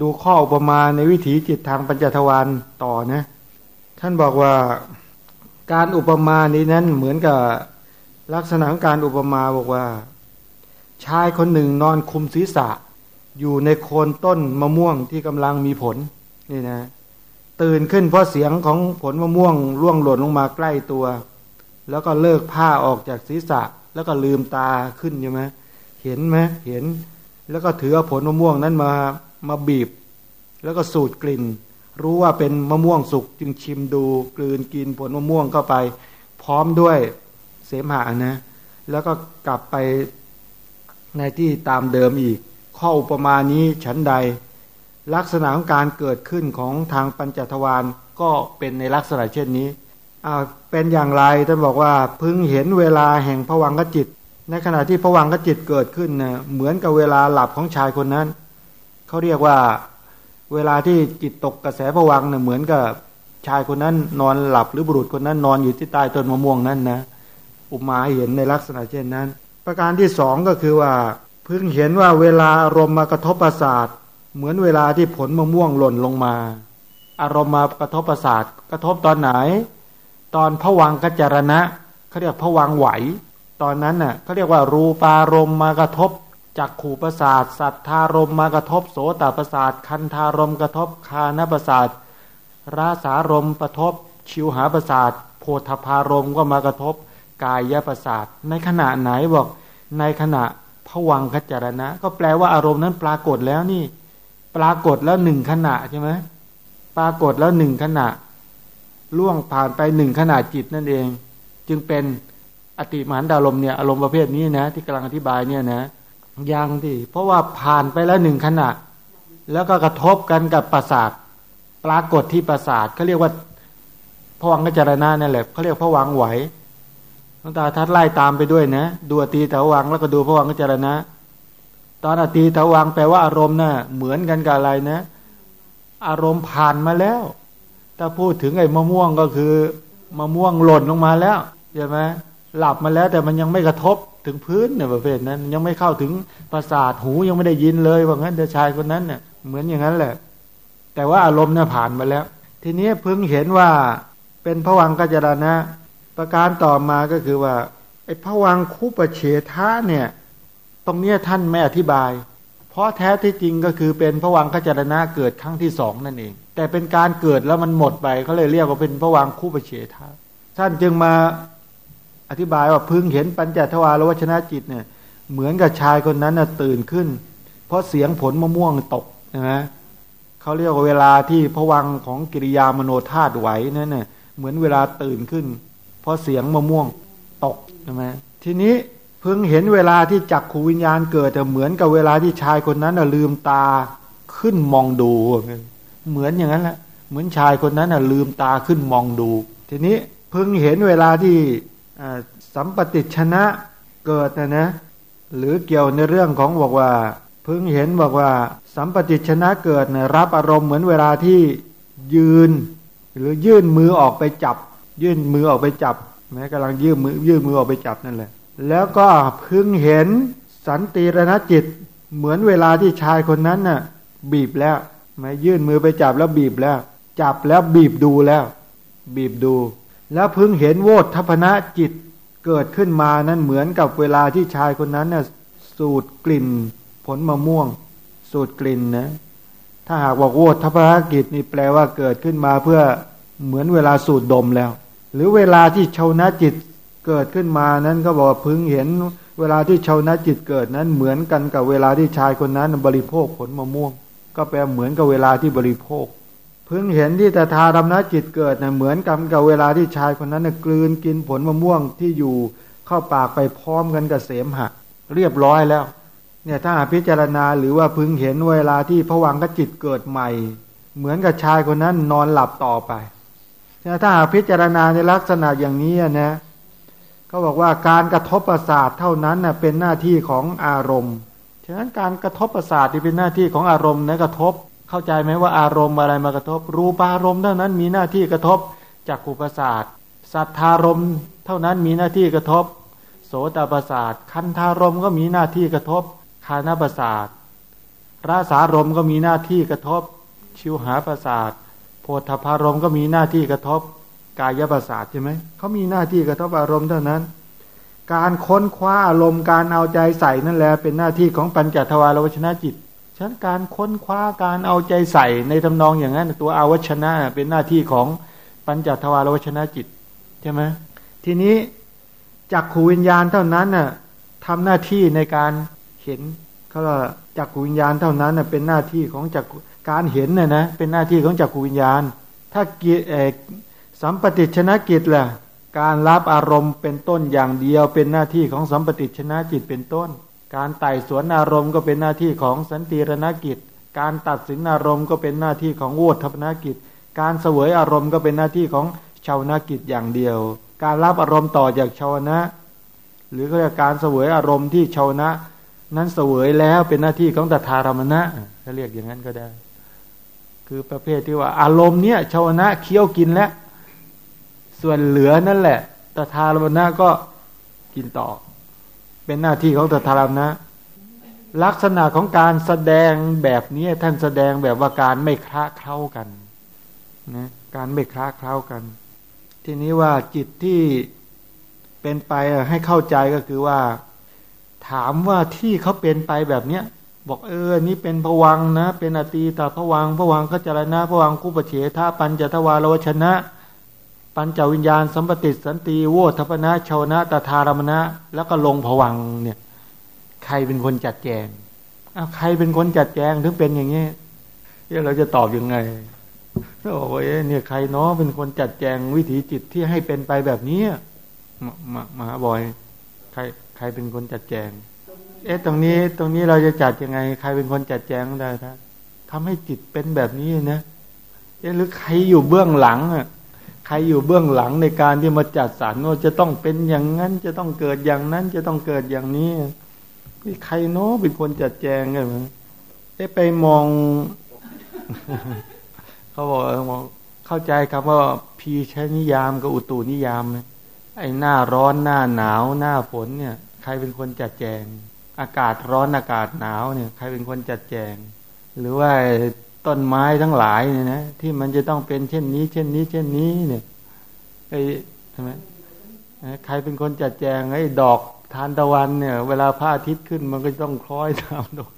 ดูข้ออุปมาในวิถีจิตทางปัญจทวารต่อนะ ท่านบอกว่าการอุปมานี้นั้นเหมือนกับลักษณะของการอุปมาบอกว่า ชายคนหนึ่งนอนคุมศีรษะ อยู่ในโคนต้นมะม่วงที่กำลังมีผลนี่นะ ตื่นขึ้นเพราะเสียงของผลมะม่วงร่วงหล่นลงมาใกล้ตัว แล้วก็เลิกผ้าออกจากศีรษะ แล้วก็ลืมตาขึ้นใช่ไหมเห็นไหมเห็น แล้วก็ถือผลมะม่วงนั้นมา มาบีบ แล้วก็สูดกลิ่น รู้ว่าเป็นมะม่วงสุกจึงชิมดูกลืนกินผลมะม่วงเข้าไป พร้อมด้วยเสมหะนะ แล้วก็กลับไปในที่ตามเดิมอีก ข้ออุปมานี้ฉันใด ลักษณะของการเกิดขึ้นของทางปัญจทวารก็เป็นในลักษณะเช่นนี้อ่าเป็นอย่างไรท่านบอกว่าพึงเห็นเวลาแห่งผวังกจิต ในขณะที่ผวังกจิตเกิดขึ้นนะเหมือนกับเวลาหลับของชายคนนั้น เขาเรียกว่าเวลาที่จิตตกกระแสผวังเนะ่ยเหมือนกับชายคนนั้นนอนหลับหรือบุรุษคนนั้นนอนอยู่ที่ใต้ต้นมะม่วงนั้นนะอุมาเห็นในลักษณะเช่นนั้น ประการที่สองก็คือว่าเพิ่งเห็นว่าเวลาอารมณ์มากระทบประสาทเหมือนเวลาที่ผลมะม่วงหล่นลงมา อารมณ์มากระทบประสาทกระทบตอนไหน ตอนผวังกัจจรณะเขาเรียกผวังไหว ตอนนั้นน่ะเขาเรียกว่ารูปารมณ์มากระทบ จักขู่ประสาท สัทธารมมากระทบโสตประสาท คันธารมกระทบคานประสาทราสารมกระทบ ชิวหาประสาท โพธพารมก็มากระทบ กายประสาท ในขณะไหนบอก ในขณะผวังขจรณะ ก็แปลว่าอารมณ์นั้นปรากฏแล้วนี่ ปรากฏแล้วหนึ่งขณะใช่ไหมปรากฏแล้วหนึ่งขณะ ล่วงผ่านไปหนึ่งขณะจิตนั่นเอง จึงเป็นอติมหันดารมเนี่ยอารมณ์ประเภทนี้นะ ที่กำลังอธิบายเนี่ยนะ ยังที่เพราะว่าผ่านไปแล้วหนึ่งขณะ แล้วก็กระทบกันกับประสาท ปรากฏที่ประสาทเขาเรียกว่าผวังกจรณานั่นแหละเขาเรียกผวังไหวน้องตาทัดไล่ตามไปด้วยนะดูอตีตะวังแล้วก็ดูผวังกจรณะตอนอตีตะวังแปลว่าอารมณ์นะ่ะเหมือนกันกับอะไรนะ อารมณ์ผ่านมาแล้ว ถ้าพูดถึงไอ้มะม่วงก็คือมะม่วงหล่นลงมาแล้วใช่ไหมหลับมาแล้วแต่มันยังไม่กระทบ ถึงพื้นเนี่ยประเภทนั้น ยังไม่เข้าถึงประสาทหูยังไม่ได้ยินเลยว่างั้นเดชายคนนั้นเนี่ยเหมือนอย่างนั้นแหละ แต่ว่าอารมณ์เนี่ยผ่านมาแล้ว ทีนี้เพิ่งเห็นว่าเป็นผวังกัจจรนะ ประการต่อมาก็คือว่าไอ้ผวังคู่ประเฉทะเนี่ย ตรงนี้ท่านไม่อธิบาย เพราะแท้ที่จริงก็คือเป็นผวังกัจจรนะเกิดครั้งที่สองนั่นเอง แต่เป็นการเกิดแล้วมันหมดไปเขาเลยเรียกว่าเป็นผวังคู่ประเฉทะท่านจึงมา อธิบายว่าพึงเห็นปัญจทวารวัชนะจิตเนี่ย เหมือนกับชายคนนั้นน่ะตื่นขึ้น เพราะเสียงผลมะม่วงตกนะเขาเรียกว่าเวลาที่ผวังของกิริยามโนธาตุไหวนั่นน่ะเหมือนเวลาตื่นขึ้น เพราะเสียงมะม่วงตกใช่ไหมทีนี้พึงเห็นเวลาที่จักขูวิญญาณเกิดแต่เหมือนกับเวลาที่ชายคนนั้นน่ะลืมตาขึ้นมองดู เหมือนอย่างนั้นแหละเหมือนชายคนนั้นน่ะลืมตาขึ้นมองดู ทีนี้พึงเห็นเวลาที่ สัมปติชนะเกิดนะนะหรือเกี่ยวในเรื่องของบอกว่าพึงเห็นบอกว่า สัมปติชนะเกิดนะรับอารมณ์เหมือนเวลาที่ยืน หรือยื่นมือออกไปจับ ยื่นมือออกไปจับแม้กำลังยื่นมือยื่นมือออกไปจับนั่นแหละ แล้วก็พึงเห็นสันติรณจิตเหมือนเวลาที่ชายคนนั้นน่ะ บีบแล้วแม้ยื่นมือไปจับแล้วบีบแล้ว จับแล้วบีบดูแล้ว บีบดู แล้วพึงเห็นโวทัพนะจิตเกิดขึ้นมานั้นเหมือนกับเวลาที่ชายคนนั้นน่ะสูดกลิ่น ผลมะม่วง สูดกลิ่นนะถ้าหากว่าโวทัพนะจิตนี่แปลว่าเกิดขึ้นมาเพื่อเหมือนเวลาสูดดมแล้ว หรือเวลาที่ชาวนะจิตเกิดขึ้นมานั้นก็บอกพึงเห็นเวลาที่ชาวนะจิตเกิดนั้นเหมือนกันกับเวลาที่ชายคนนั้นบริโภคผลมะม่วง ก็แปลเหมือนกับเวลาที่บริโภค พิ่งเห็นที่แตถาธรรมนจิตเกิดเนะเหมือนกับกับเวลาที่ชายคนนั้นนะกลืนกินผลมะม่วงที่อยู่เข้าปากไปพร้อมกันกับเสมหะเรียบร้อยแล้ว เนี่ยถ้าพิจารณาหรือว่าพึงเห็นเวลาที่ผวังกจิตเกิดใหม่ เหมือนกับชายคนนั้นนอนหลับต่อไปเนี่ยถ้าพิจารณาในลักษณะอย่างนี้นะก็บอกว่าการกระทบประสาทเท่านั้นนะเป็นหน้าที่ของอารมณ์ฉะนั้นการกระทบประสาทที่เป็นหน้าที่ของอารมณ์นะกระทบ เข้าใจไหมว่าอารมณ์อะไรมากระทบ รูปารมณ์เท่านั้นมีหน้าที่กระทบจากกุปศาสตร์สัทธารมณ์เท่านั้นมีหน้าที่กระทบ โสตประสาทคันธารมก็มีหน้าที่กระทบคานประสาทรสารมก็มีหน้าที่กระทบ ชิวหาประสาทโพธพารมก็มีหน้าที่กระทบ กายประสาทใช่ไหมเขามีหน้าที่กระทบอารมณ์เท่านั้น การค้นคว้าอารมณ์การเอาใจใส่นั่นแหละเป็นหน้าที่ของปัญจทวารวชนะจิต ฉะนั้นการค้นคว้าการเอาใจใส่ในทำนองอย่างนั้น ตัวอาวชนะเป็นหน้าที่ของปัญจทวารวชนะจิตใช่ไหมทีนี้จักขูวิญญาณเท่านั้นน่ะทำหน้าที่ในการเห็นเขาว่าจักขูวิญญาณเท่านั้นน่ะเป็นหน้าที่ของจักการเห็นน่ะนะเป็นหน้าที่ของจักขูวิญญาณ ถ้าเกียสัมปติชนะกิจล่ะการรับอารมณ์เป็นต้นอย่างเดียวเป็นหน้าที่ของสัมปติชนะจิตเป็นต้น การไต่สวนอารมณ์ก็เป็นหน้าที่ของสันติรณกิจ การตัดสินอารมณ์ก็เป็นหน้าที่ของวุฒนกิจ การเสวยอารมณ์ก็เป็นหน้าที่ของชาวนากิจอย่างเดียว การรับอารมณ์ต่อจากชาวนะ หรือก็การเสวยอารมณ์ที่ชาวนะ นั้นเสวยแล้วเป็นหน้าที่ของตถารมณะถ้าเรียกอย่างนั้นก็ได้ คือประเภทที่ว่า อารมณ์เนี้ยชาวนะเคี้ยวกินแล้วส่วนเหลือนั่นแหละตถารมณะก็กินต่อ เป็นหน้าที่ของตถารมณะลักษณะของการแสดงแบบนี้ท่านแสดงแบบว่าการไม่คละเคล้ากันนะการไม่คละเคล้ากัน ทีนี้ว่าจิตที่เป็นไปให้เข้าใจก็คือว่า ถามว่าที่เขาเป็นไปแบบเนี้ยบอกเออ นี่เป็นผวังนะ เป็นอตีตาผวังผวังก็จรณะผวังคู่ปเฉทาปัญจทวารวชนะ ปัญจวิญญาณสัมปติสันติโวทัพนะชาวนะตถารมณะ แล้วก็ลงผวังเนี่ย ใครเป็นคนจัดแจงอ้าวใครเป็นคนจัดแจงถึงเป็นอย่างนี้เี่เราจะตอบยังไงโอ้ยเนี่ยใครเนาะเป็นคนจัดแจงวิถีจิตที่ให้เป็นไปแบบนี้มามาบอย ใคร ใครเป็นคนจัดแจง เอ๊ะตรงนี้ตรงนี้เราจะจัดยังไง ใครเป็นคนจัดแจงได้ท่านทำให้จิตเป็นแบบนี้นะเอ๊ะหรือใครอยู่เบื้องหลังอะ ใครอยู่เบื้องหลังในการที่มาจัดสรรว่าจะต้องเป็นอย่างนั้นจะต้องเกิดอย่างนั้น จะต้องเกิดอย่างนี้นี่ใครโน้เป็นคนจัดแจงไงมั้งไปมอง เขาบอกเข้าใจครับว่าพีชนิยามกับอุตุนิยามไอ้หน้าร้อนหน้าหนาวหน้าฝนเนี่ย ใครเป็นคนจัดแจง อากาศร้อนอากาศหนาวเนี่ย ใครเป็นคนจัดแจง หรือว่า ต้นไม้ทั้งหลายเนี่ยนะที่มันจะต้องเป็นเช่นนี้ เช่นนี้ เช่นนี้ เนี่ยไอ้ใช่ไหมใครเป็นคนจัดแจงไอ้ดอกทานตะวันเนี่ย เวลาพระอาทิตย์ขึ้นมันก็ต้องคล้อยตามดอก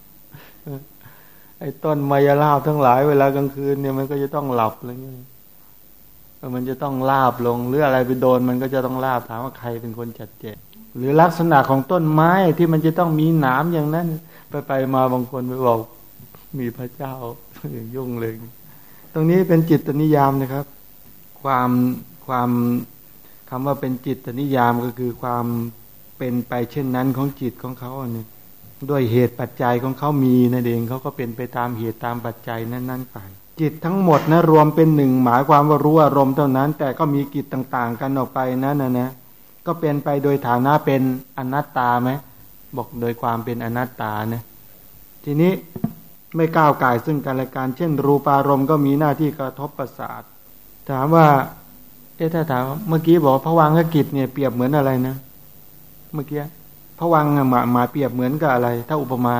ไอ้ต้นมายาลาบทั้งหลาย เวลากลางคืนเนี่ยมันก็จะต้องหลับอะไรเงี้ยมันจะต้องลาบลงหรืออะไรไปโดน มันก็จะต้องลาบถามว่าใครเป็นคนจัดแจงหรือลักษณะของต้นไม้ที่มันจะต้องมีหนามอย่างนั้น ไปไปมาบางคนไปบอกมีพระเจ้า ยุ่งเลย ตรงนี้เป็นจิตนิยามนะครับ ความความคำว่าเป็นจิตนิยามก็คือความเป็นไปเช่นนั้นของจิตของเขาเนี่ยด้วยเหตุปัจจัยของเขามีนั่นเองเขาก็เป็นไปตามเหตุตามปัจจัยนั้นๆไปจิตทั้งหมดนะรวมเป็นหนึ่งหมายความว่ารู้อารมณ์เท่านั้น แต่ก็มีกิจต่าง ๆ กันออกไปนั่นนะนะก็เป็นไปโดยฐานะเป็นอนัตตาไหมบอกโดยความเป็นอนัตตานะทีนี้ ไม่ก้าวไก่ซึ่งกันและกันเช่น รูปารมณ์ก็มีหน้าที่กระทบประสาท ถามว่า เอ๊ะถ้าถามเมื่อกี้บอกพระวังกกิจเนี่ยเปรียบเหมือนอะไรนะ เมื่อกี้พระวังหมาหมาเปรียบเหมือนกับอะไร ถ้าอุปมา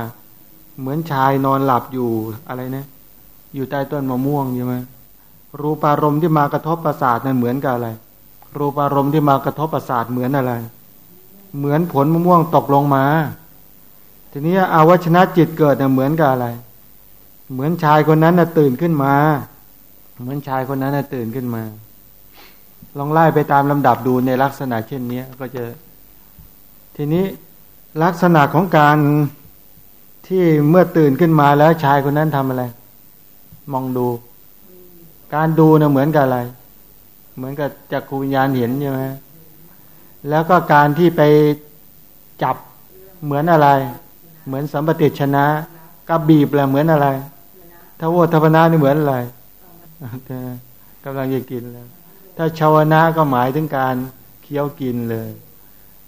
เหมือนชายนอนหลับอยู่อะไรนะ อยู่ใต้ต้นมะม่วงใช่ไหมรูปารมณ์ที่มากระทบประสาทนั้นเหมือนกับอะไร รูปารมณ์ที่มากระทบประสาทเหมือนอะไร เหมือนผลมะม่วงตกลงมา ทีนี้อาวชนะจิตเกิดเนี่ยเหมือนกับอะไร เหมือนชายคนนั้นน่ะตื่นขึ้นมา เหมือนชายคนนั้นน่ะตื่นขึ้นมา ลองไล่ไปตามลำดับดูในลักษณะเช่นนี้ก็จะ ทีนี้ลักษณะของการที่เมื่อตื่นขึ้นมาแล้วชายคนนั้นทำอะไร มองดู การดูนะเหมือนกับอะไร เหมือนกับจักรวิญญาณเห็นใช่ไหมแล้วก็การที่ไปจับเหมือนอะไร เหมือนสัมปติชนะกับบีบแหละเหมือนอะไร ถ้าโวทัพนานี่เหมือนอะไรกำลังจะกินแล้ว ถ้าชาวนาก็หมายถึงการเคี้ยวกินเลย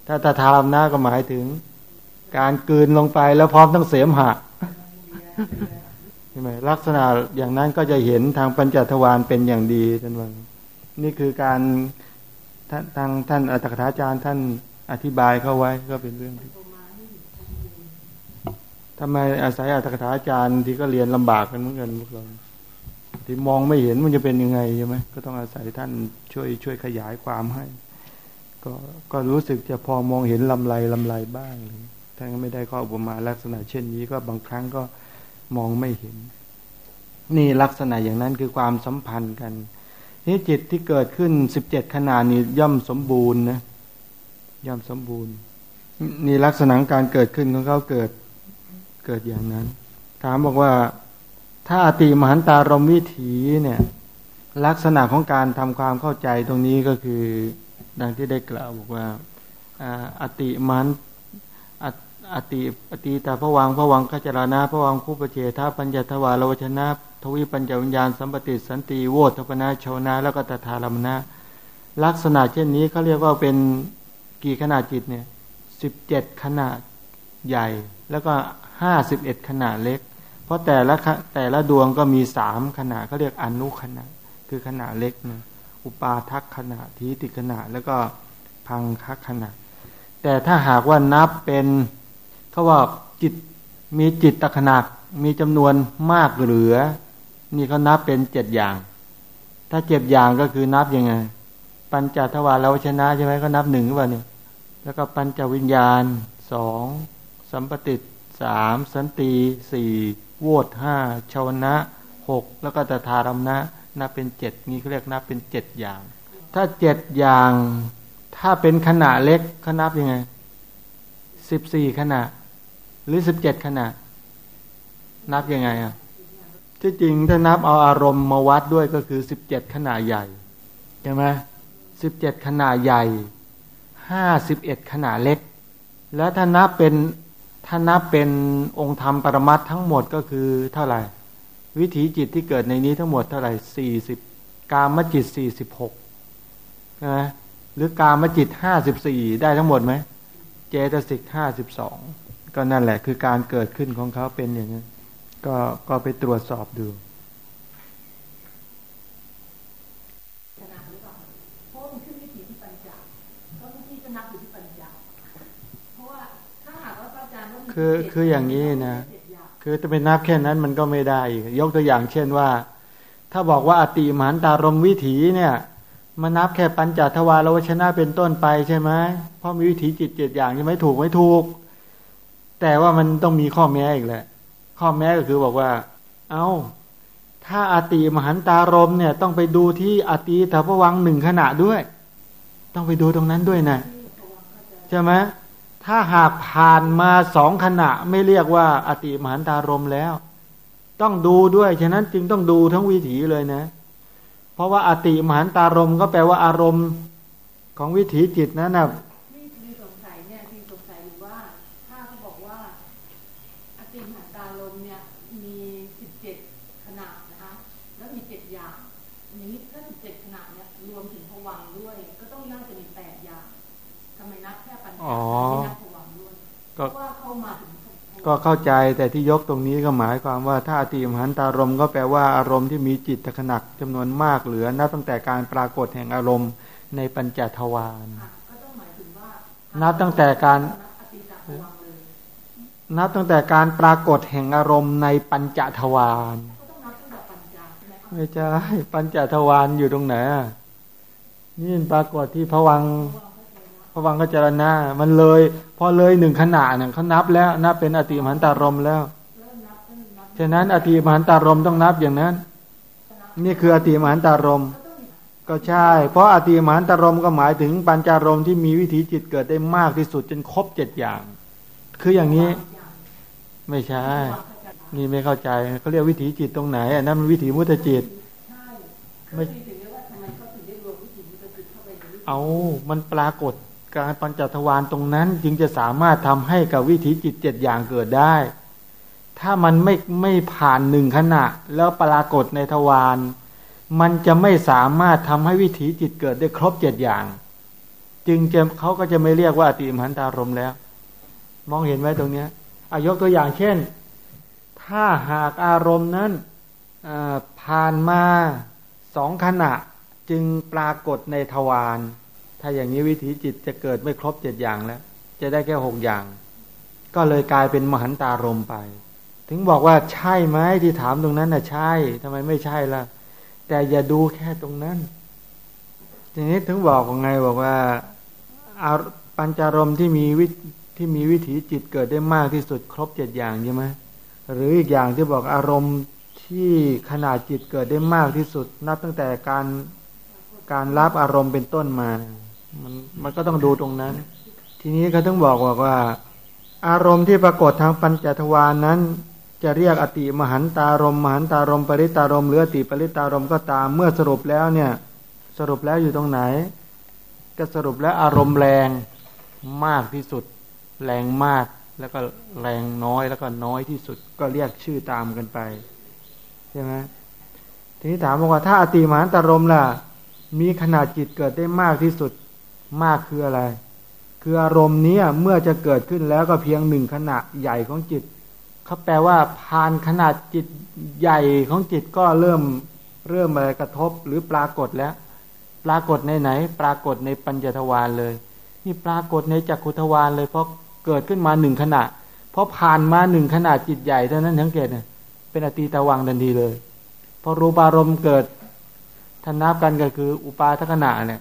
ถ้าตาทามนาก็หมายถึง การกืนลงไปแล้วพร้อมทั้งเสมหะใช่ไหมลักษณะอย่างนั้นก็จะเห็นทางปัญจทวารเป็นอย่างดีท่านว่านี่คือการท่านทางท่านอัตถาจารย์ท่านอธิบายเข้าไว้ก็เป็นเรื่องที่ ทำไมอาศัยอัตถกถาอาจารย์ที่ก็เรียนลำบากกันเหมือนกันพวกเราที่มองไม่เห็นมันจะเป็นยังไงใช่ไหมก็ต้องอาศัยท่านช่วยช่วยขยายความให้ ก็ก็รู้สึกจะพอมองเห็นลำไรลำไรบ้างเลยท่านก็ไม่ได้ข้ออุมาลักษณะเช่นนี้ก็บางครั้งก็มองไม่เห็น นี่ลักษณะอย่างนั้นคือความสัมพันธ์กันนี่จิตที่เกิดขึ้นสิบเจ็ดขนาดนี้ย่อมสมบูรณ์นะย่อมสมบูรณ์นี่ลักษณะการเกิดขึ้นของเขาเกิด เกิดอย่างนั้น ถามบอกว่าถ้าอติมหันตารมวิถีเนี่ย ลักษณะของการทำความเข้าใจตรงนี้ก็คือ ดังที่ได้กล่าวบอกว่าอติมันอติอติตาพวังพวังขจรานาพวังคู่ปเจทาปัญญทวารวชนะทวีปัญญวิญญาณสัมปติสันติโวทปนาชาวนา แล้วก็ตถาลมนะลักษณะเช่นนี้เขาเรียกว่าเป็นกี่ขนาดจิตเนี่ยสิบเจ็ดขนาดใหญ่ แล้วก็ ห้าสิบเอ็ดขนาดเล็ก เพราะแต่ละแต่ละดวงก็มีสามขนาดเขาเรียกอนุขนาดคือขนาดเล็กนะอุปาทักขนาดทีติขนาดแล้วก็พังคักขนาดแต่ถ้าหากว่านับเป็นเขาว่าจิตมีจิตตขนาดมีจำนวนมากเหลือ นี่เขานับเป็นเจ็ดอย่าง ถ้าเจ็ดอย่างก็คือนับยังไง ปัญจทวารเราชนะใช่ไหมก็นับหนึ่งหรือเปล่าเนี่ยแล้วก็ปัญจวิญญาณสองสัมปติ สามสันติสี่โวดห้าชาวนะหกแล้วก็ตถารมนะนับเป็นเจ็ดนี่เขาเรียกนับเป็นเจ็ดอย่าง ถ้าเจ็ดอย่าง ถ้าเป็นขนาดเล็กเขานับยังไงสิบสี่ขนาดหรือสิบเจ็ดขนาดนับยังไงอะที่จริงถ้านับเอาอารมณ์มาวัดด้วยก็คือสิบเจ็ดขนาดใหญ่ใช่ไหมสิบเจ็ดขนาดใหญ่ห้าสิบเอ็ดขนาดเล็ก แล้วถ้านับเป็น ถ้านับเป็นองค์ธรรมปรมัตทั้งหมดก็คือเท่าไหร่ วิถีจิตที่เกิดในนี้ทั้งหมดเท่าไหร่สี่สิบกามจิตสี่สิบหกนะหรือกามจิตห้าสิบสี่ได้ทั้งหมดไหมเจตสิกห้าสิบสองก็นั่นแหละคือการเกิดขึ้นของเขาเป็นอย่างนั้นก็ก็ไปตรวจสอบดู คือคืออย่างนี้นะคือจะไปนับแค่นั้นมันก็ไม่ได้ยกตัวอย่างเช่นว่า ถ้าบอกว่าอติมหันตารมวิถีเนี่ยมานับแค่ปัญจทวารวชนะเป็นต้นไปใช่ไหมเพราะมีวิถีจิตเจ็ดอย่างใช่ไหมถูกไม่ถูก แต่ว่ามันต้องมีข้อแม้อีกแหละ ข้อแม้ก็คือบอกว่า เอา้า ถ้าอาติมหันตารมเนี่ย ต้องไปดูที่อติถพวังหนึ่งขณะด้วย ต้องไปดูตรงนั้นด้วยนะใช่ไหม ถ้าหากผ่านมาสองขณะไม่เรียกว่าอติมหันตารมแล้ว ต้องดูด้วย ฉะนั้นจึงต้องดูทั้งวิถีเลยนะ เพราะว่าอติมหันตารมก็แปลว่าอารมณ์ของวิถีจิตนั่นนะาถึงก็เข้าใจแต่ที่ยกตรงนี้ก็หมายความว่าถ้าติมหันตารมก็แปลว่าอารมณ์ที่มีจิตขนักจำนวนมากเหลือนับตั้งแต่การปรากฏแห่งอารมณ์ในปัญจทวารนับตั้งแต่การนับตั้งแต่การปรากฏแห่งอารมณ์ในปัญจทวารไม่ใช่ปัญจทวารอยู่ตรงไหนนี่ปรากฏที่ผวังพ ระวังก็จรณามันเลย พอเลยหนึ่งขณะเนี่ยเขานับแล้วนับเป็นอติมหันตารมแล้วฉะนั้นอติมหันตารมต้องนับอย่างนั้น นี่คืออติมหันตารมก็ใช่ เพราะอติมหันตารมก็หมายถึงปัญจารมที่มีวิถีจิตเกิดได้มากที่สุดจนครบเจ็ดอย่าง คืออย่างนี้ ไม่ใช่ นี่ไม่เข้าใจเขาเรียกวิถีจิตตรงไหนอันนั้นมันวิถีมุตจิตไม่เอามันปรากฏ การปัญจทวารตรงนั้นจึงจะสามารถทำให้กับวิถีจิตเจ็ดอย่างเกิดได้ ถ้ามันไม่ไม่ผ่านหนึ่งขณะ แล้วปรากฏในทวารมันจะไม่สามารถทำให้วิถีจิตเกิดได้ครบเจ็ดอย่าง จึงจะเขาก็จะไม่เรียกว่าอติมหันตารมแล้ว มองเห็นไหมตรงเนี้ยอายกตัวอย่างเช่น ถ้าหากอารมณ์นั้นผ่านมาสองขณะจึงปรากฏในทวาร ถ้าอย่างนี้วิถีจิตจะเกิดไม่ครบเจ็ดอย่างแล้ว จะได้แค่หกอย่าง ก็เลยกลายเป็นมหันตารมไป ถึงบอกว่าใช่ไหมที่ถามตรงนั้นน่ะใช่ทำไมไม่ใช่ล่ะ แต่อย่าดูแค่ตรงนั้น ทีนี้ถึงบอกว่าไงบอกว่าอาปัญจารมที่มีวิที่มีวิถีจิตเกิดได้มากที่สุดครบเจ็ดอย่างใช่ไหมหรืออีกอย่างที่บอกอารมณ์ที่ขนาดจิตเกิดได้มากที่สุด นับตั้งแต่การการรับอารมณ์เป็นต้นมา มันมันก็ต้องดูตรงนั้น ทีนี้เขาต้องบอกว่าอารมณ์ที่ปรากฏทางปัญจทวารนนั้น จะเรียกอติมหันตารมมหันตารมปริตารมหรืออติปริตารมก็ตามเมื่อสรุปแล้วเนี่ย สรุปแล้วอยู่ตรงไหน ก็สรุปแล้วอารมณ์แรงมากที่สุด แรงมากแล้วก็แรงน้อยแล้วก็น้อยที่สุด ก็เรียกชื่อตามกันไปใช่ไหมทีนี้ถามว่าถ้าอติมหันตารมล่ะ มีขนาดจิตเกิดได้มากที่สุด มากคืออะไร คืออารมณ์นี้เมื่อจะเกิดขึ้นแล้วก็เพียงหนึ่งขณะใหญ่ของจิตเขาแปลว่าผ่านขนาดจิตใหญ่ของจิตก็เริ่มเริ่มมากระทบหรือปรากฏแล้ว ปรากฏในไหน ปรากฏในปัญจทวารเลยนี่ปรากฏในจักขุทวารเลยเพราะเกิดขึ้นมาหนึ่งขณะเพราะผ่านมาหนึ่งขนาดจิตใหญ่เท่านั้นสังเกตเนี่ยเป็นอตีตะวังทันทีเลยพอรูปารมณ์เกิดทนนับกันก็คือ อุปาทขณะเนี่ย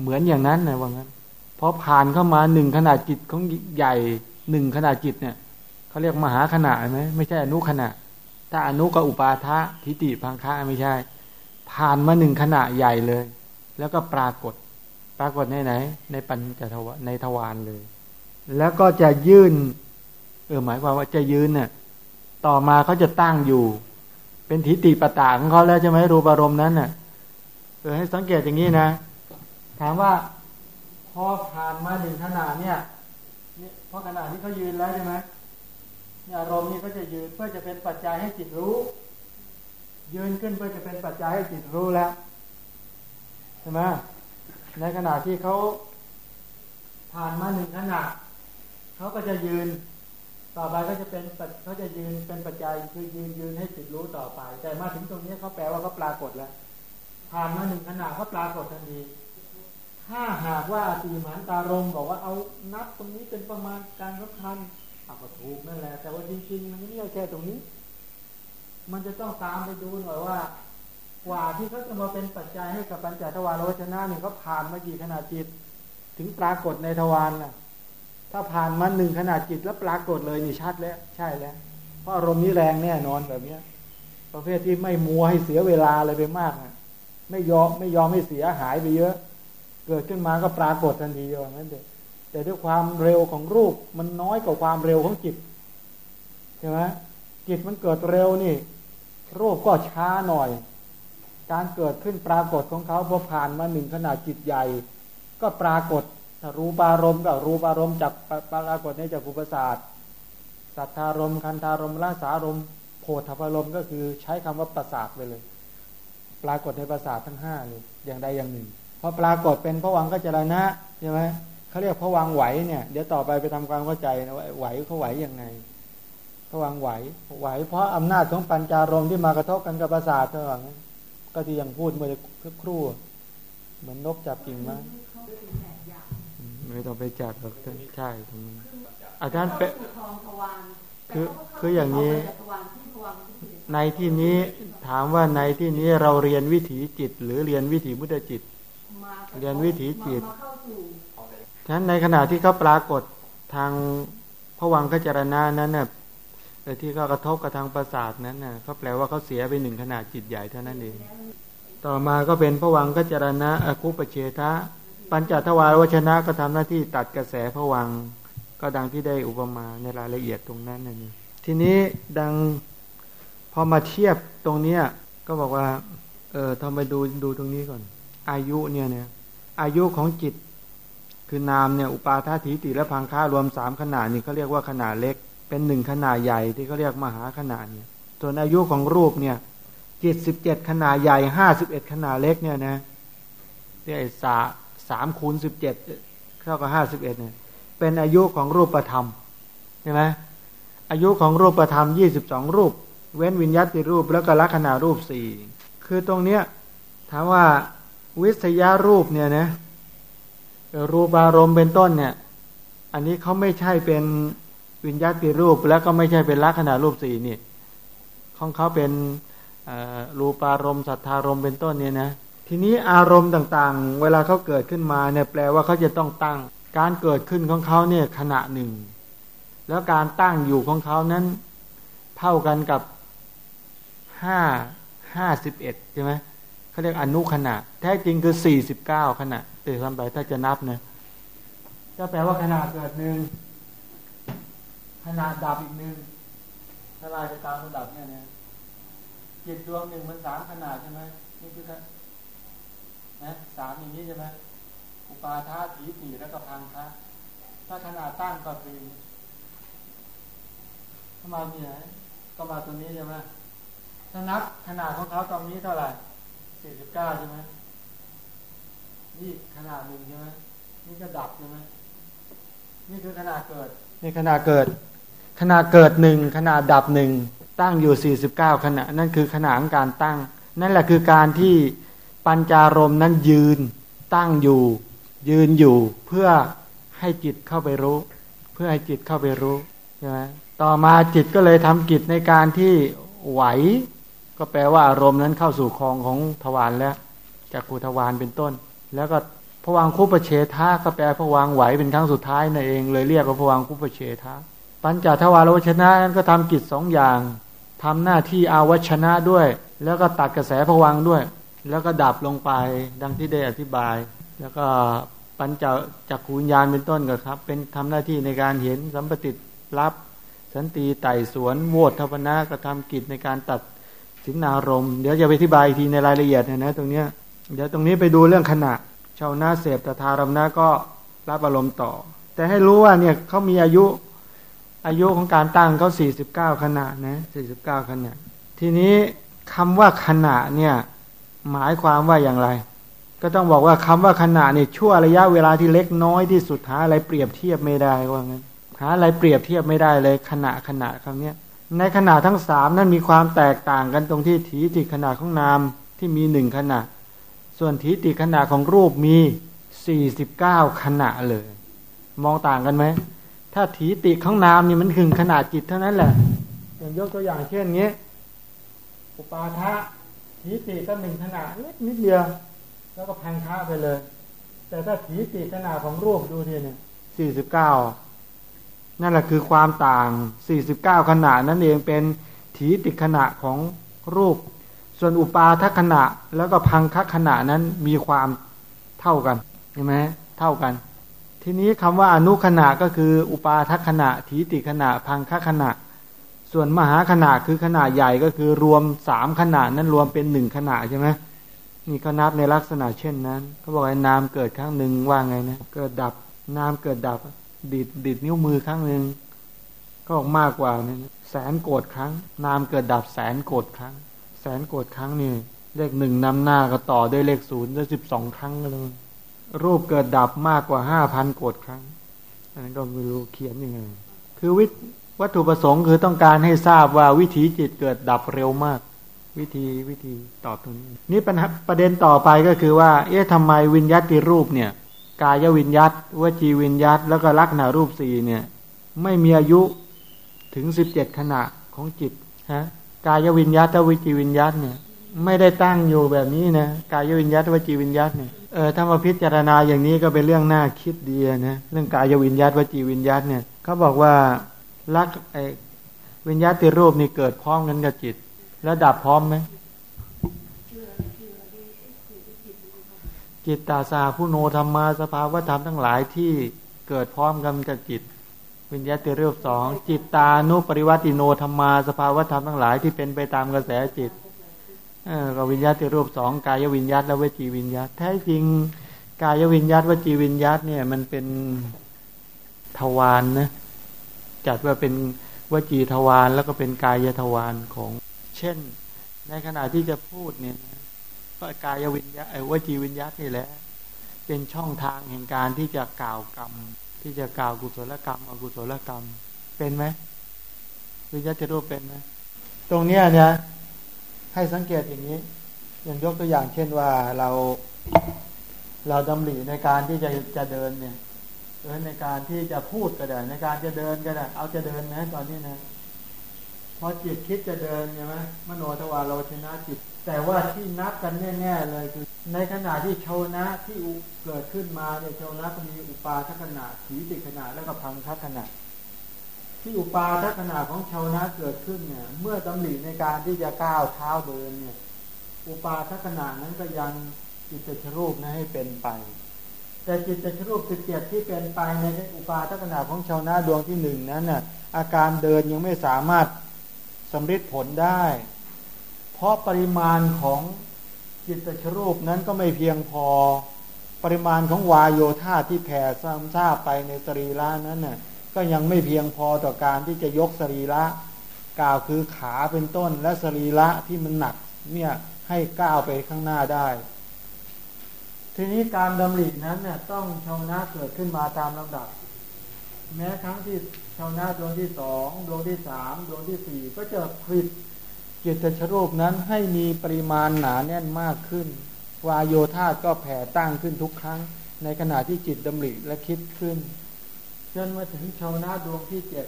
เหมือนอย่างนั้นนะว่างั้นพอผ่านเข้ามาหนึ่งขนาดจิตของใหญ่หนึ่งขนาดจิตเนี่ยเขาเรียกมหาขณะไหมไม่ใช่อนุขณะถ้าอนุกับอุปาทะทิฏฐิพังคะไม่ใช่ ผ่านมาหนึ่งขณะใหญ่เลย แล้วก็ปรากฏ ปรากฏในไหน ในปัญจทวในทวารเลย แล้วก็จะยื่น เออหมายความว่าจะยืนเนี่ยต่อมาเขาจะตั้งอยู่ เป็นทิฏฐิปตาของเขาแล้วใช่ไหมรูปอารมณ์นั้นน่ะเออให้สังเกตอย่างนี้นะ ถามว่าพอผ่านมาหนึ่งขนาดเนี่ยนี่เพราะขนาดที่เขายืนแล้วใช่ไหมเนี่ยอารมณ์นี้เขาจะยืนเพื่อจะเป็นปัจจัยให้จิตรู้ ยืนขึ้นเพื่อจะเป็นปัจจัยให้จิตรู้แล้วใช่ไหมในขณะที่เขาผ่านมาหนึ่งขนาดเขาก็จะยืน ต่อไปก็จะเป็นเขาจะยืนเป็นปัจจัยคือยืนยืนให้จิตรู้ต่อไป แต่มาถึงตรงนี้เขาแปลว่าเขาปรากฏแล้วผ่านมาหนึ่งขณะเขาปรากฏทันที ถ้าหากว่าตีหมานตารมบอกว่าเอานับตรงนี้เป็นประมาณการสำคัญเอาก็ถูกนั่นแหละ แต่ว่าจริงๆ มันไม่ใช่แค่ตรงนี้ มันจะต้องตามไปดูหน่อยว่า กว่าที่เขาจะมาเป็นปัจจัยให้กับปัญจทวารวชนะหนึ่งเขาผ่านมากี่ขนาดจิต ถึงปรากฏในทวารน่ะ ถ้าผ่านมาหนึ่งขนาดจิตแล้วปรากฏเลยนี่ชัดแล้ว ใช่แล้ว เพราะอารมณ์นี้แรงแน่นอนแบบเนี้ย ประเภทที่ไม่มัวให้เสียเวลาอะไรไปมากนะไม่ยอมไม่ยอมให้เสียหายไปเยอะ เกิดขึ้นมาก็ปรากฏทันทีอย่างนั้นเด็แต่ด้วยความเร็วของรูปมันน้อยกว่าความเร็วของจิตใช่ไหมจิตมันเกิดเร็วนี่ รูปก็ช้าหน่อย การเกิดขึ้นปรากฏของเขาพอผ่านมาหนึ่งขนาดจิตใหญ่ ก็ปรากฏถารูปารมณ์กับรูปารมณ์จับปรากฏในจักรุปศาสตร์สัทธารมคันธารมราสารมโพธพารมก็คือใช้คำว่าประสาทไปเลย ปรากฏในภาษาทั้งห้าเลยอย่างใดอย่างหนึ่ง พอปรากฏเป็นพระวังก็จรณะใช่ไหมเขาเรียกพระวังไหวเนี่ยเดี๋ยวต่อไปไปทำความเข้าใจนะว่าไหวเขาไหวยังไงพระวังไหวไหว เพราะอำนาจของปัญจารมที่มากระทบกันกับภาษาเท่านั้นก็ที่ยังพูดเมื่อครู่เหมือนนกจับกิ่งมาไม่ต้องไปจับหรอกใช่ตรงนี้อาจารย์เปคือคืออย่างนี้ ในที่นี้ถามว่าในที่นี้เราเรียนวิถีจิต หรือเรียนวิถีมุตจิต เรียนวิถีจิตฉะนั้นในขณะที่เขาปรากฏทางพวังขจรณานั้นน่ะที่เขากระทบกับทางประสาทนั้นน่ะเขาแปลว่าเขาเสียไปหนึ่งขนาดจิตใหญ่เท่านั้นเอง ต่อมาก็เป็นพวังขจรณะอคุปเชทะ ปัญจทวารวชนะก็ทำหน้าที่ตัดกระแสพวังก็ดังที่ได้อุปมาในรายละเอียดตรงนั้นนี่ทีนี้ดังพอมาเทียบตรงเนี้ยก็บอกว่า เออทำไปดูดูตรงนี้ก่อน อายุเนี่ยเนี่ยอายุของจิต คือนามเนี่ยอุปาทาถีติและพังค่ารวมสามขนาดนี่เขาเรียกว่าขนาดเล็ก เป็นหนึ่งขนาดใหญ่ที่เขาเรียกมหาขนาดเนี่ยส่วนอายุของรูปเนี่ยจิตสิบเจ็ดขนาดใหญ่ห้าสิบเอ็ดขนาดเล็กเนี่ยนะที่ไอ้สาสามคูณสิบเจ็ดเท่ากับห้าสิบเอ็ดเนี่ยเป็นอายุของรูปธรรมใช่ไหมอายุของรูปธรรมยี่สิบสองรูป เว้นวิญญาติรูปแล้วก็ลักษณะรูปสี่คือตรงเนี้ยถามว่า วิสยารูปเนี่ยนะรูปารมณ์เป็นต้นเนี่ย อันนี้เขาไม่ใช่เป็นวิญญาติรูปแล้วก็ไม่ใช่เป็นลักษณะรูปสี่นี่ของเขาเป็นรูปารมณ์สัทธารมณ์เป็นต้นเนี่ยนะทีนี้อารมณ์ต่างๆ เวลาเขาเกิดขึ้นมาเนี่ยแปลว่าเขาจะต้องตั้ง การเกิดขึ้นของเขาเนี่ยขณะหนึ่ง แล้วการตั้งอยู่ของเขานั้น เท่ากันกับห้าห้าสิบเอ็ดใช่ไหม เขาเรียกอนุขณะ แท้จริงคือสี่สิบเก้าขณะเตะทำไปถ้าจะนับเนี่ยก็แปลว่าขณะเกิดหนึ่งขณะดับอีกหนึ่งถ้าลายไปตามระดับเนี่ยนะจิตดวงหนึ่งมันสามขนาดใช่ไหมนี่คือนะสามอย่างนี้ใช่ไหมอุปาทาถีตีแล้วก็พังคะถ้าขนาดตั้งก็คือเข้ามาเนี่ยก็มาตรงนี้ใช่ไหมถ้านับขนาดของเขาตรงนี้เท่าไหร่ สี่สิบเก้าใช่ไหมนี่ขนาดหนึ่งใช่ไหมนี่ก็ดับใช่ไหมนี่คือขนาดเกิด นี่ขนาดเกิด ขนาดเกิดหนึ่งขนาดดับหนึ่งตั้งอยู่สี่สิบเก้าขณะนั่นคือขนาดของการตั้ง นั่นแหละคือการที่ปัญจารมนั้นยืนตั้งอยู่ ยืนอยู่เพื่อให้จิตเข้าไปรู้ เพื่อให้จิตเข้าไปรู้ใช่ไหมต่อมาจิตก็เลยทำกิจในการที่ไหว ก็แปลว่าอารมณ์นั้นเข้าสู่คลองของทวารแล้วจากขูทวารเป็นต้น แล้วก็พวังคุปเฉทาก็แปลพวังไหวเป็นครั้งสุดท้ายนั่นเองเลยเรียกว่าพวังคุปเฉทาปัญจทวารวชนะนั้นก็ทำกิจสองอย่างทำหน้าที่อาวัชนะด้วย แล้วก็ตัดกระแสพวังด้วย แล้วก็ดับลงไปดังที่ได้อธิบาย แล้วก็ปัญจจักขูญญาณเป็นต้นก็ครับ เป็นทำหน้าที่ในการเห็นสัมปติรับสันติไต่สวนโวดทพนาก็ทำกิจในการตัด สินารมเดี๋ยวจะไปอธิบายทีในรายละเอียดนะนะตรงเนี้ยเดี๋ยวตรงนี้ไปดูเรื่องขณะชาวนาเสพตถารมนาก็รับอารมณ์ต่อ แต่ให้รู้ว่าเนี่ยเขามีอายุอายุของการตั้งเขาสี่สิบเก้าขณะนะสี่สิบเก้าขณะ ทีนี้คำว่าขณะเนี่ยหมายความว่าอย่างไร ก็ต้องบอกว่าคำว่าขณะเนี่ยชั่วระยะเวลาที่เล็กน้อยที่สุดหาอะไรเปรียบเทียบไม่ได้ว่างั้นหาอะไรเปรียบเทียบไม่ได้เลยขณะขณะคำนี้ย ในขณะทั้งสามนั้นมีความแตกต่างกันตรงที่ถีติขณะของนามที่มีหนึ่งขณะ ส่วนถีติขณะของรูปมีสี่สิบเก้าขณะเลย มองต่างกันไหมถ้าถีติของนามนี่มันถึงขนาดจิตเท่านั้นแหละอย่างยกตัวอย่างเช่นนี้อุปาทะถีติก็หนึ่งขนาดเล็กนิดเดียว แล้วก็พังท้าไปเลย แต่ถ้าถีติขนาดของรูปดูทีเนี่ยสี่สิบเก้า นั่นแหละคือความต่างสี่สิบเก้าขนาดนั่นเองเป็นถีติขณะของรูป ส่วนอุปาทขณะแล้วก็พังคขณะนั้นมีความเท่ากันใช่ไหมเท่ากัน ทีนี้คำว่าอนุขณะก็คือ อุปาทัขณะทีติขณะ พังคขณะ ส่วนมหาขณะคือขนาดใหญ่ก็คือรวมสามขนาดนั้นรวมเป็นหนึ่งขณะใช่ไหมนี่เขานับในลักษณะเช่นนั้นเขาบอกว่านามเกิดครั้งหนึ่งว่าไงนะเกิดดับนามเกิดดับ ดิดดิดนิ้วมือครั้งหนึ่งก็ออกมากกว่านี่แสนโกดครั้ง นามเกิดดับแสนโกดครั้ง แสนโกดครั้งนี่เลขหนึ่งนำหน้าก็ต่อด้วยเลขศูนย์ได้สิบสองครั้งเลย รูปเกิดดับมากกว่าห้าพันโกดครั้ง อันนั้นก็ไม่รู้เขียนยังไง คือวิวัตถุประสงค์คือต้องการให้ทราบว่าวิถีจิตเกิดดับเร็วมาก วิธีวิธีตอบตรงนี้ นี่ปัญหาประเด็นต่อไปก็คือว่า เอ๊ะทำไมวิญญาติรูปเนี่ย กายวิญญาตวจีวิญญาตแล้วก็ลักษณะรูปสี่เนี่ย ไม่มีอายุถึงสิบเจ็ดขณะของจิตฮะกายวิญญาตวจีวิญญาตเนี่ย ไม่ได้ตั้งอยู่แบบนี้นะกายวิญญาตวจีวิญญาตเนี่ยเออถ้ามาพิจารณาอย่างนี้ก็เป็นเรื่องน่าคิดดีนะเรื่องกายวิญญาตวจีวิญญาตเนี่ยเขาบอกว่าลักไอวิญญาติรูปนี่เกิดพร้อมกันกับจิต แล้วดับพร้อมไหม จิตตาสาผู้โนธรรมาสภาวะธรรมทั้งหลายที่เกิดพร้อมกันกับจิต วิญญาติรูปสองจิตตานุปริวัติโนธรรมาสภาวะธรรมทั้งหลายที่เป็นไปตามกระแสจิตก็วิญญาติรูปสองกายวิญญาตและวจีวิญญาตแท้จริง กายวิญญาตวจีวิญญาตเนี่ย มันเป็นทวารนนะจัดว่าเป็นวจีทวารแล้วก็เป็นกายทวารของ เช่น ในขณะที่จะพูดเนี่ย ก็กายวิญญาตวจีวิญญาตนี่แหละ เป็นช่องทางแห่งการที่จะกล่าวกรรม ที่จะกล่าวกุศลกรรมอกุศลกรรม เป็นไหมวิญญาติรูปเป็นไหมตรงเนี้ยเนี่ยให้สังเกตอย่างนี้ อย่างยกตัวอย่างเช่นว่าเราเราดำริในการที่จะจะเดินเนี่ยเออในการที่จะพูดก็ได้ ในการจะเดินก็ได้ เอาจะเดินนะตอนนี้นะพอจิตคิดจะเดินใช่ไหมมโนทวารเราชนะจิต แต่ว่าที่นับกันแน่ๆเลยคือในขณะที่ชาวนะที่เกิดขึ้นมาเนี่ยชาวนะก็มีอุปาทัขณะถีติขณะแล้วก็พังทัขณะ ที่อุปาทัขณะของชาวนะเกิดขึ้นเนี่ย เมื่อตำหนิในการที่จะก้าวเท้าเดินเนี่ย อุปาทัขณะนั้นก็ยังจิตชรูปนะให้เป็นไป แต่จิตชรูปสิบเจ็ดที่เป็นไปในอุปาทัขณะของชาวนะดวงที่หนึ่งนั้นน่ะอาการเดินยังไม่สามารถสำเร็จผลได้ เพราะปริมาณของจิตชรูปนั้นก็ไม่เพียงพอปริมาณของวายโยธาที่แผ่ซ้ำซาไปในสรีระนั้นน่ะก็ยังไม่เพียงพอต่อการที่จะยกสรีระกล่าวคือขาเป็นต้นและสรีระที่มันหนักเนี่ยให้ก้าวไปข้างหน้าได้ ทีนี้การดำรินั้นเนี่ยต้องชาวนาเกิดขึ้นมาตามลำดับ แม้ครั้งที่ชาวนาดวงที่สองดวงที่สามดวงที่สี่ก็จะผลิต จิตชรูปนั้นให้มีปริมาณหนาแน่นมากขึ้น วายโยธาก็แผ่ตั้งขึ้นทุกครั้ง ในขณะที่จิตดำริและคิดขึ้น จนมาถึงชาวนาดวงที่เจ็ด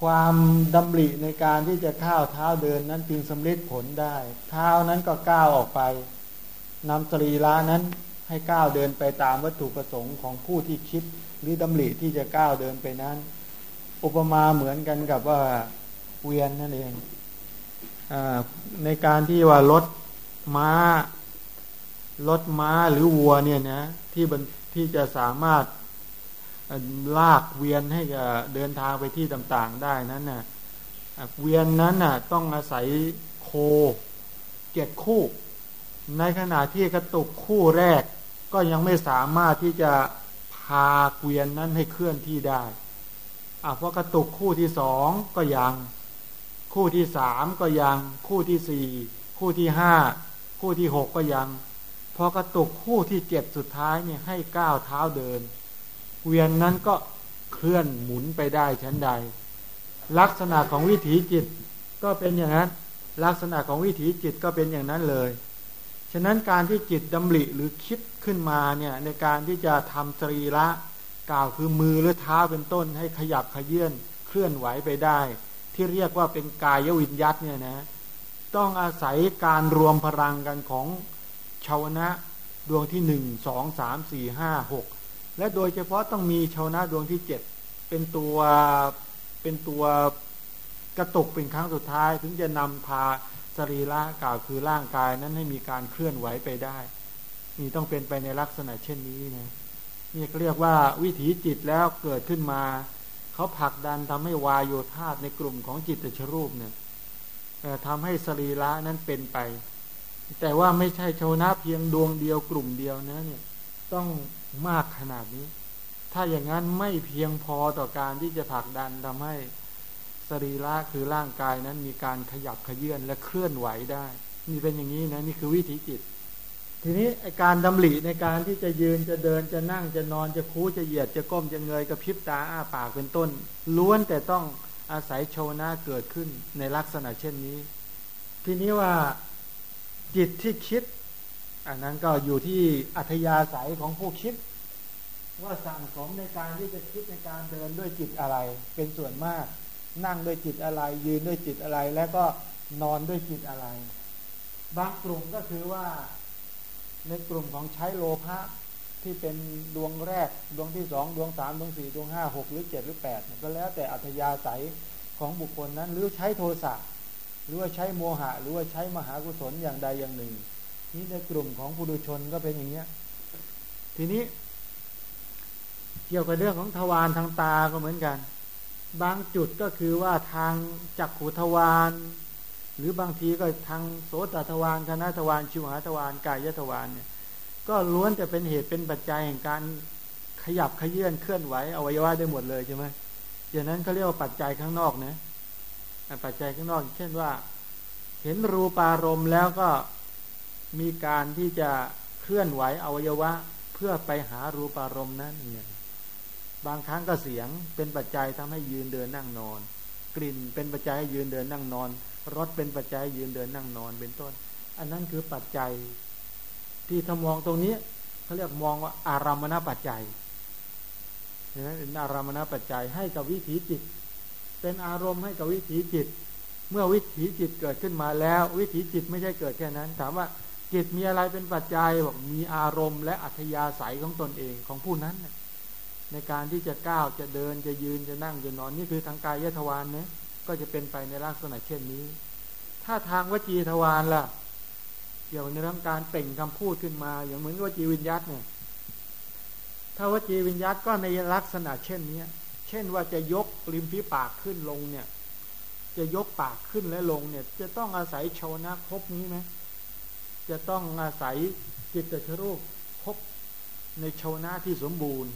ความดำริในการที่จะข้าวเท้าเดินนั้นจึงสำเร็จผลได้ เท้านั้นก็ก้าวออกไปนำสรีระนั้นให้ก้าวเดินไปตามวัตถุประสงค์ของผู้ที่คิด หรือดำริที่จะก้าวเดินไปนั้น อุปมาเหมือนกันกับว่าเวียนนั่นเอง ในการที่ว่ารถม้ารถม้าหรือวัวเนี่ยนะที่ที่จะสามารถลากเวียนให้เดินทางไปที่ต่างๆได้นั้นน่ะเวียนนั้นน่ะต้องอาศัยโคเจ็ดคู่ ในขณะที่กระตุกคู่แรก ก็ยังไม่สามารถที่จะพาเกวียนนั้นให้เคลื่อนที่ได้อะพอกระตุกคู่ที่สองก็ยัง คู่ที่สามก็ยัง คู่ที่สี่คู่ที่ห้าคู่ที่หกก็ยัง พอกระตุกคู่ที่เจ็ดสุดท้ายเนี่ยให้ก้าวเท้าเดิน เวียนนั้นก็เคลื่อนหมุนไปได้ชั้นใด ลักษณะของวิถีจิตก็เป็นอย่างนั้น ลักษณะของวิถีจิตก็เป็นอย่างนั้นเลย ฉะนั้นการที่จิตดำริหรือคิดขึ้นมาเนี่ยในการที่จะทำสรีระกล่าวคือมือหรือเท้าเป็นต้นให้ขยับขยื่นเคลื่อนไหวไปได้ ที่เรียกว่าเป็นกายวิญยัตเนี่ยนะ ต้องอาศัยการรวมพลังกันของชาวนะดวงที่หนึ่งสองสามสี่ห้าหกและโดยเฉพาะต้องมีชาวนาดวงที่เจ็ดเป็นตัวเป็นตัวกระตุกเป็นครั้งสุดท้าย ถึงจะนำพาสรีระกล่าวคือร่างกายนั้นให้มีการเคลื่อนไหวไปได้ นี่ต้องเป็นไปในลักษณะเช่นนี้นะนี่เรียกว่าวิถีจิตแล้วเกิดขึ้นมา เขาผลักดันทำให้วายโยธาในกลุ่มของจิตตชรูปเนี่ยทำให้สรีระนั้นเป็นไป แต่ว่าไม่ใช่ชาวนาเพียงดวงเดียวกลุ่มเดียวนะเนี่ยต้องมากขนาดนี้ ถ้าอย่างนั้นไม่เพียงพอต่อการที่จะผลักดันทำให้สรีระคือร่างกายนั้นมีการขยับขยื่นและเคลื่อนไหวได้ นี่เป็นอย่างนี้นะนี่คือวิถีจิต ทีนี้การดำริในการที่จะยืนจะเดินจะนั่งจะนอนจะคู้จะเหยียดจะก้มจะเงยกระพริบตาอ้าปากเป็นต้น ล้วนแต่ต้องอาศัยโชว์หน้าเกิดขึ้นในลักษณะเช่นนี้ ทีนี้ว่าจิตที่คิด อันนั้นก็อยู่ที่อัธยาศัยของผู้คิด ว่าสั่งสมในการที่จะคิดในการเดินด้วยจิตอะไร เป็นส่วนมาก นั่งด้วยจิตอะไร ยืนด้วยจิตอะไร แล้วก็นอนด้วยจิตอะไร บางกลุ่มก็คือว่า ในกลุ่มของใช้โลภะที่เป็นดวงแรก ดวงที่สองดวงสามดวงสี่ดวงห้าหกหรือเจ็ดหรือแปดก็แล้วแต่อัธยาศัยของบุคคลนั้น หรือใช้โทสะหรือว่าใช้โมหะ หรือว่าใช้มหากุศลอย่างใดอย่างหนึ่ง นี่ในกลุ่มของผู้ดชนก็เป็นอย่างเนี้ยทีนี้ เกี่ยวกับเรื่องของทวารทางตาก็เหมือนกัน บางจุดก็คือว่าทางจักขุทวาร หรือบางทีก็ทางโสตทวารคณะทวารชิวหาทวารกายทวารเนี่ย ก็ล้วนจะเป็นเหตุเป็นปัจจัยแห่งการขยับขยื่นเคลื่อนไหวอวัยวะได้หมดเลยใช่ไหมอย่างนั้นเขาเรียกว่าปัจจัยข้างนอกนะปัจจัยข้างนอก เช่นว่า เห็นรูปารมณ์แล้วก็มีการที่จะเคลื่อนไหวอวัยวะ เพื่อไปหารูปารมณ์นั้นเนี่ยบางครั้งก็เสียงเป็นปัจจัยทำให้ยืนเดินนั่งนอน กลิ่นเป็นปัจจัยให้ยืนเดินนั่งนอน รสเป็นปัจจัยยืนเดินนั่งนอนเป็นต้น อันนั้นคือปัจจัย ที่ถ้ามองตรงนี้เขาเรียกมองว่าอารามณปัจจัยนะเป็นอารามณปัจจัยให้กับวิถีจิต เป็นอารมณ์ให้กับวิถีจิต เมื่อวิถีจิตเกิดขึ้นมาแล้ว วิถีจิตไม่ใช่เกิดแค่นั้น ถามว่าจิตมีอะไรเป็นปัจจัยบอกมีอารมณ์ และอัธยาศัยของตนเองของผู้นั้น ในการที่จะก้าวจะเดินจะยืนจะนั่งจะนอนนี่คือทางกายยทวารนะ ก็จะเป็นไปในลักษณะเช่นนี้ ถ้าทางวจีทวารล่ะ เกี่ยวในเรื่องการเป่งคำพูดขึ้นมา อย่างเหมือนวจีวิญญาตเนี่ย ถ้าวจีวิญญาตก็ในลักษณะเช่นนี้เช่นว่าจะยกริมฝีปากขึ้นลงเนี่ย จะยกปากขึ้นและลงเนี่ย จะต้องอาศัยชาวนะครบนี้ไหมจะต้องอาศัยจิตตรูปครบในชาวนะที่สมบูรณ์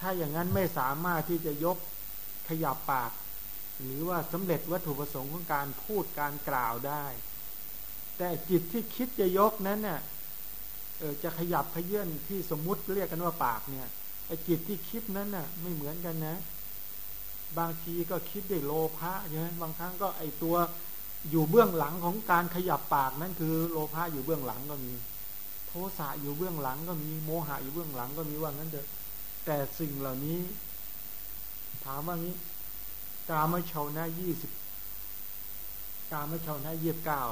ถ้าอย่างนั้นไม่สามารถที่จะยกขยับปาก หรือว่าสำเร็จวัตถุประสงค์ของการพูดการกล่าวได้ แต่จิตที่คิดจะยกนั้นเนี่ยเออจะขยับขยื่นที่สมมุติเรียกกันว่าปากเนี่ยไอ้จิตที่คิดนั้นน่ะ ไม่เหมือนกันนะ บางทีก็คิดด้วยโลภะใช่ไหมบางครั้งก็ไอ้ตัวอยู่เบื้องหลังของการขยับปากนั่นคือ โลภะอยู่เบื้องหลังก็มี โทสะอยู่เบื้องหลังก็มีโมหะอยู่เบื้องหลังก็มีว่างั้นเถอะแต่สิ่งเหล่านี้ ถามว่างี้ กามชาวนะยี่สิบกามชาวนะยี่สิบเก้า